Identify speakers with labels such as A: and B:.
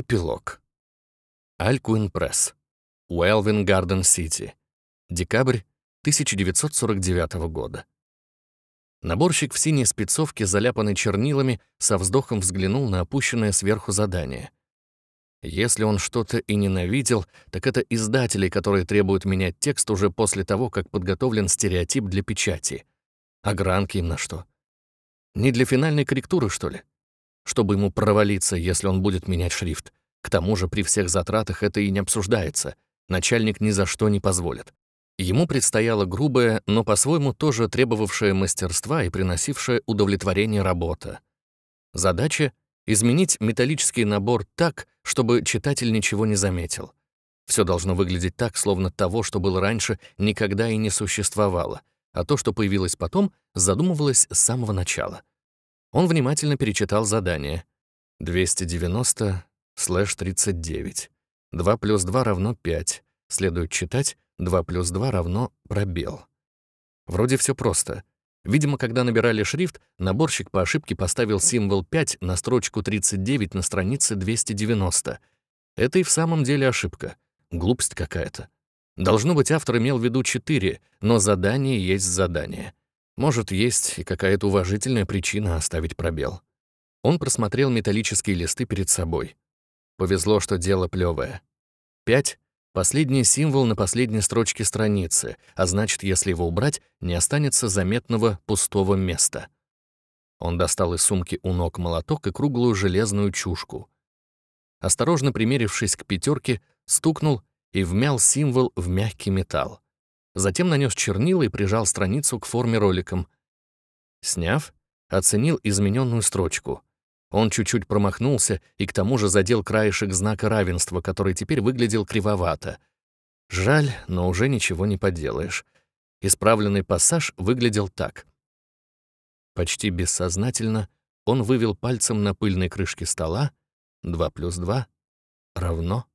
A: Эпилог. Алькуин Пресс. Уэлвин Гарден Сити. Декабрь 1949 года. Наборщик в синей спецовке, заляпанной чернилами, со вздохом взглянул на опущенное сверху задание. Если он что-то и ненавидел, так это издатели, которые требуют менять текст уже после того, как подготовлен стереотип для печати. А гранки им на что? Не для финальной корректуры, что ли? Чтобы ему провалиться, если он будет менять шрифт. К тому же при всех затратах это и не обсуждается. Начальник ни за что не позволит. Ему предстояла грубая, но по-своему тоже требовавшая мастерства и приносившая удовлетворение работа. Задача — изменить металлический набор так, чтобы читатель ничего не заметил. Все должно выглядеть так, словно того, что было раньше, никогда и не существовало, а то, что появилось потом, задумывалось с самого начала. Он внимательно перечитал задание. 290 слэш 39. 2 плюс 2 равно 5. Следует читать 2 плюс 2 равно пробел. Вроде все просто. Видимо, когда набирали шрифт, наборщик по ошибке поставил символ 5 на строчку 39 на странице 290. Это и в самом деле ошибка. Глупость какая-то. Должно быть, автор имел в виду 4, но задание есть задание. Может, есть и какая-то уважительная причина оставить пробел. Он просмотрел металлические листы перед собой. Повезло, что дело плевое. Пять — последний символ на последней строчке страницы, а значит, если его убрать, не останется заметного пустого места. Он достал из сумки у ног молоток и круглую железную чушку. Осторожно примерившись к пятерке, стукнул и вмял символ в мягкий металл. Затем нанес чернила и прижал страницу к форме роликом. Сняв, оценил измененную строчку. Он чуть-чуть промахнулся и к тому же задел краешек знака равенства, который теперь выглядел кривовато. Жаль, но уже ничего не поделаешь. Исправленный пассаж выглядел так. Почти бессознательно он вывел пальцем на пыльной крышке стола 2 плюс 2 равно